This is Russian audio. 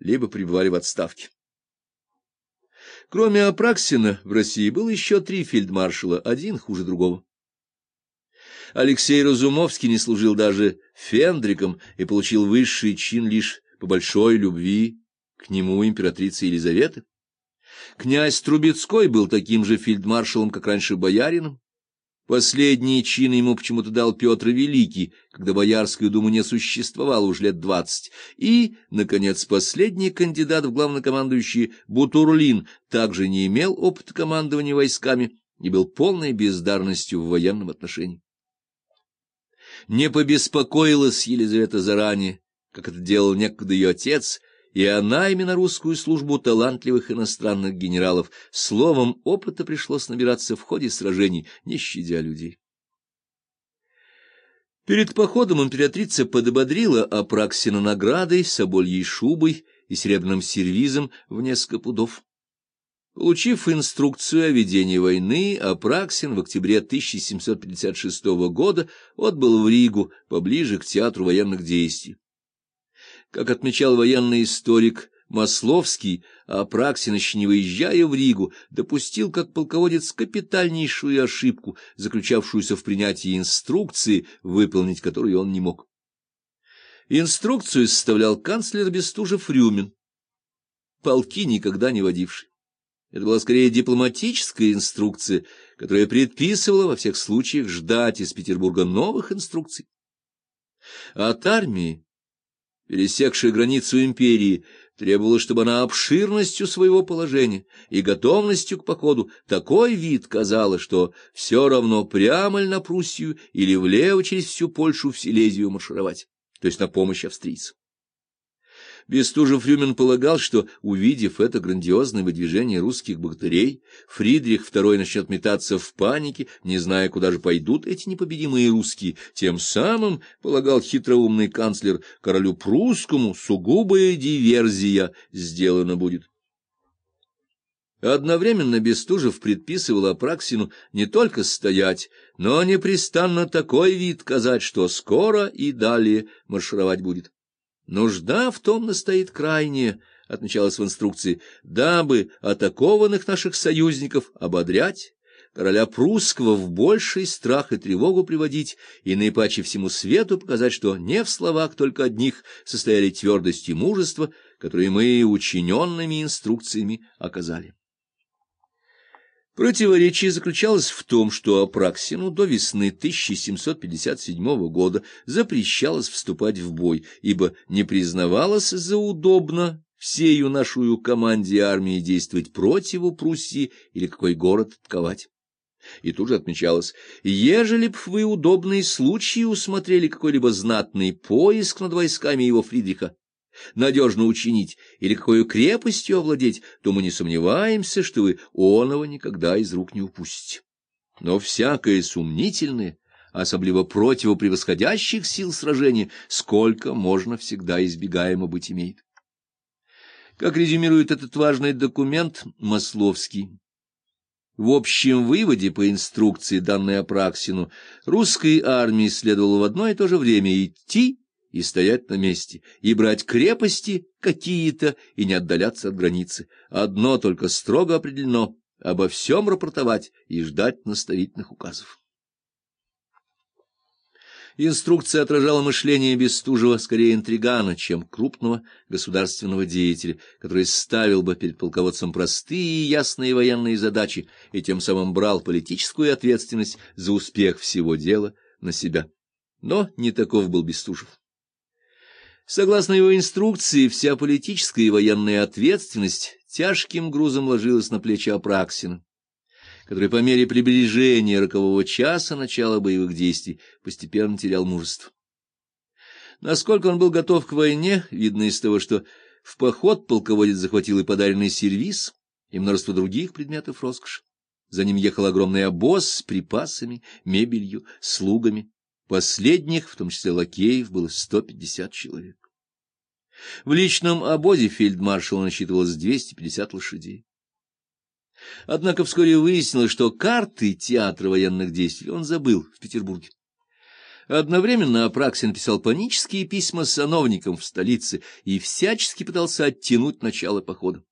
либо пребывали в отставке. Кроме Апраксина, в России было еще три фельдмаршала, один хуже другого. Алексей Разумовский не служил даже фендриком и получил высший чин лишь по большой любви к нему императрицы Елизаветы. Князь Трубецкой был таким же фельдмаршалом, как раньше боярином. Последний чин ему почему-то дал Петр Великий, когда Боярскую думу не существовало уж лет двадцать. И, наконец, последний кандидат в главнокомандующие Бутурлин также не имел опыта командования войсками и был полной бездарностью в военном отношении. Не побеспокоилась Елизавета заранее, как это делал некогда ее отец, и она именно русскую службу талантливых иностранных генералов. Словом, опыта пришлось набираться в ходе сражений, не щадя людей. Перед походом императрица подободрила Апраксина наградой, собольей шубой и серебряным сервизом в несколько пудов. Получив инструкцию о ведении войны, Апраксин в октябре 1756 года отбыл в Ригу, поближе к театру военных действий. Как отмечал военный историк Масловский, Апраксин, еще не выезжая в Ригу, допустил как полководец капитальнейшую ошибку, заключавшуюся в принятии инструкции, выполнить которую он не мог. Инструкцию составлял канцлер Бестужев-Рюмин, полки никогда не водивший. Это была скорее дипломатическая инструкция, которая предписывала во всех случаях ждать из Петербурга новых инструкций. От армии пересекшая границу империи, требовала, чтобы она обширностью своего положения и готовностью к походу такой вид казала, что все равно прямо ли на Пруссию или влево через всю Польшу в Силезию маршировать, то есть на помощь австрийцам. Бестужев-Рюмин полагал, что, увидев это грандиозное выдвижение русских богатырей, Фридрих II начнет метаться в панике, не зная, куда же пойдут эти непобедимые русские. Тем самым, полагал хитроумный канцлер, королю прусскому сугубая диверзия сделана будет. Одновременно Бестужев предписывал Апраксину не только стоять, но непрестанно такой вид казать, что скоро и далее маршировать будет. Нужда в том настоит крайняя, отмечалось в инструкции, дабы атакованных наших союзников ободрять, короля прусского в больший страх и тревогу приводить, и наипаче всему свету показать, что не в словах только одних состояли твердость и мужество, которые мы учиненными инструкциями оказали. Противоречие заключалось в том, что Апраксину до весны 1757 года запрещалось вступать в бой, ибо не признавалось за удобно всею нашу команде армии действовать противу Пруссии или какой город отковать. И тут же отмечалось, ежели б вы удобные случаи усмотрели какой-либо знатный поиск над войсками его Фридриха, надежно учинить или какой крепостью овладеть, то мы не сомневаемся, что вы оного никогда из рук не упустите. Но всякое сумнительное, особливо противопревосходящих сил сражения, сколько можно всегда избегаемо быть имеет. Как резюмирует этот важный документ Масловский, в общем выводе по инструкции, данной Апраксину, русской армии следовало в одно и то же время идти и стоять на месте, и брать крепости какие-то, и не отдаляться от границы. Одно только строго определено — обо всем рапортовать и ждать наставительных указов. Инструкция отражала мышление Бестужева скорее интригана, чем крупного государственного деятеля, который ставил бы перед полководцем простые и ясные военные задачи и тем самым брал политическую ответственность за успех всего дела на себя. Но не таков был Бестужев. Согласно его инструкции, вся политическая и военная ответственность тяжким грузом ложилась на плечи Апраксина, который по мере приближения рокового часа начала боевых действий постепенно терял мужество. Насколько он был готов к войне, видно из того, что в поход полководец захватил и подаренный сервиз, и множество других предметов роскоши. За ним ехал огромный обоз с припасами, мебелью, слугами. Последних, в том числе лакеев, было сто пятьдесят человек. В личном обозе фельдмаршала насчитывалось 250 лошадей. Однако вскоре выяснилось, что карты театра военных действий он забыл в Петербурге. Одновременно Апраксин писал панические письма сановникам в столице и всячески пытался оттянуть начало похода.